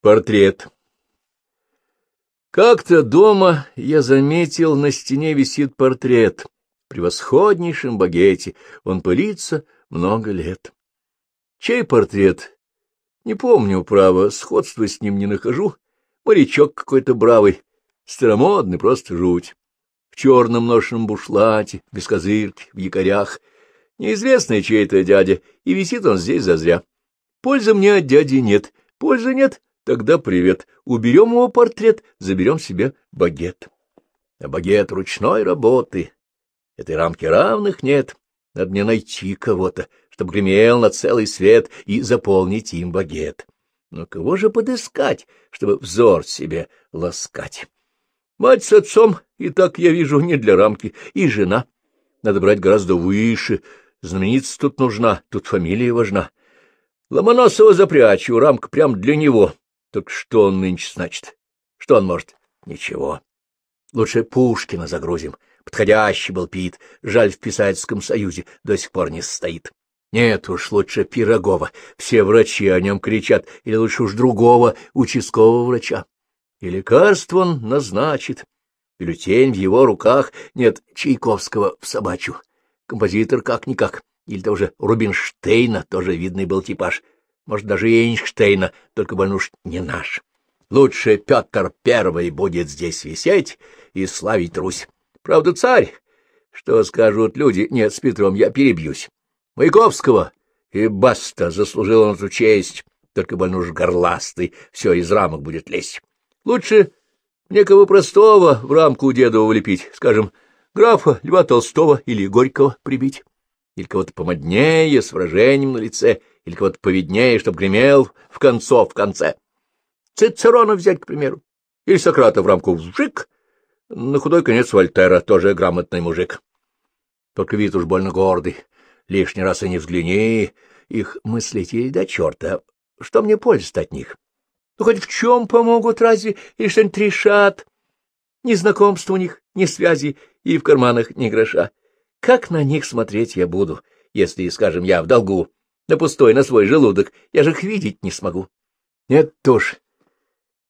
Портрет. Как-то дома я заметил, на стене висит портрет. Превосходнейшем багете он пылится много лет. Чей портрет? Не помню, право, сходства с ним не нахожу. Морячок какой-то бравый, старомодный, просто жуть. В черном ношенном бушлате, без козырки, в якорях. Неизвестный чей-то дядя, и висит он здесь зазря. Пользы мне от дяди нет, пользы нет, Тогда привет. Уберем его портрет, заберем себе багет. А багет ручной работы. Этой рамки равных нет. Надо мне найти кого-то, чтобы гремел на целый свет и заполнить им багет. Но кого же подыскать, чтобы взор себе ласкать? Мать с отцом, и так я вижу, не для рамки, и жена. Надо брать гораздо выше. Знаменитость тут нужна, тут фамилия важна. Ломоносова запрячу, рамка прям для него, только что он нынче значит? Что он может? Ничего. Лучше Пушкина загрузим. Подходящий был Пит. Жаль, в Писательском союзе до сих пор не стоит. Нет уж, лучше Пирогова. Все врачи о нем кричат. Или лучше уж другого участкового врача. И лекарство он назначит. Бюллетень в его руках. Нет Чайковского в собачью. Композитор как-никак. Или того же Рубинштейна, тоже видный был типаж может, даже Эйнштейна, только больно уж не наш. Лучше Петр Первый будет здесь висеть и славить Русь. Правда, царь? Что скажут люди? Нет, с Петром я перебьюсь. Маяковского и баста заслужил он эту честь, только больно уж горластый, все из рамок будет лезть. Лучше некого простого в рамку деда влепить, скажем, графа Льва Толстого или Горького прибить, или кого-то помоднее, с выражением на лице, или кого-то поведнее, чтоб гремел в концов в конце. Цицерона взять, к примеру, или Сократа в рамку вжик, на худой конец Вольтера, тоже грамотный мужик. Только вид уж больно гордый, лишний раз и не взгляни, их мыслители до черта, что мне польза от них? Ну, хоть в чем помогут разве, или что-нибудь решат? Ни знакомства у них, ни связи, и в карманах ни гроша. Как на них смотреть я буду, если, скажем, я в долгу? На пустой, на свой желудок. Я же их видеть не смогу. Нет уж.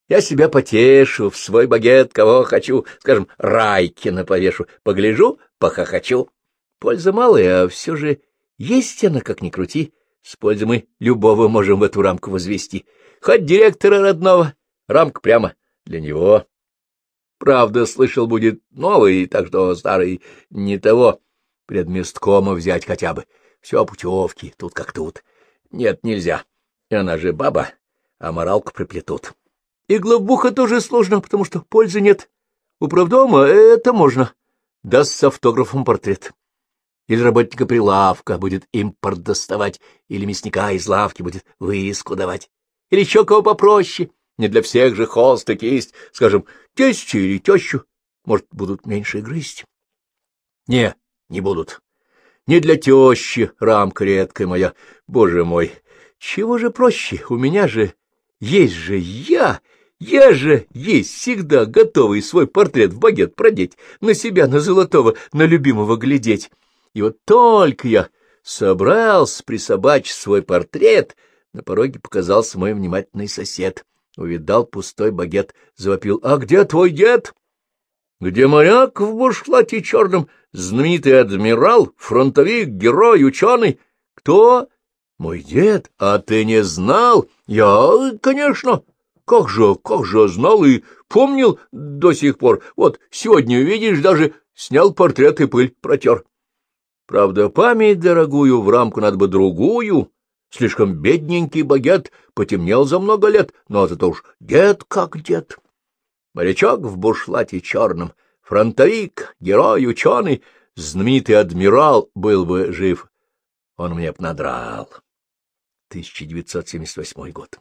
Я себя потешу, в свой багет кого хочу, скажем, Райкина повешу, погляжу, похохочу. Польза малая, а все же есть она, как ни крути. С пользой мы любого можем в эту рамку возвести. Хоть директора родного, рамка прямо для него. Правда, слышал, будет новый, так что старый не того. Предместкома взять хотя бы. Все путевки, тут как тут. Нет, нельзя. Она же баба, а моралку приплетут. И главбуха тоже сложно, потому что пользы нет. Управдома это можно. Даст с автографом портрет. Или работника прилавка будет импорт доставать, или мясника из лавки будет вырезку давать. Или еще кого попроще. Не для всех же холст и кисть, скажем, тещу или тещу. Может, будут меньше грызть? Не, не будут. Не для тещи, рамка редкая моя. Боже мой, чего же проще? У меня же есть же я, я же есть всегда готовый свой портрет в багет продеть, на себя, на золотого, на любимого глядеть. И вот только я собрался присобачить свой портрет, на пороге показался мой внимательный сосед. Увидал пустой багет, завопил. — А где твой дед? — Где моряк в бушлате черном? знаменитый адмирал, фронтовик, герой, ученый. Кто? Мой дед. А ты не знал? Я, конечно. Как же, как же знал и помнил до сих пор. Вот сегодня, видишь, даже снял портрет и пыль протер. Правда, память дорогую в рамку надо бы другую. Слишком бедненький багет потемнел за много лет, но это уж дед как дед. Морячок в бушлате черном — Фронтовик, герой, ученый, знаменитый адмирал был бы жив. Он мне б надрал. 1978 год.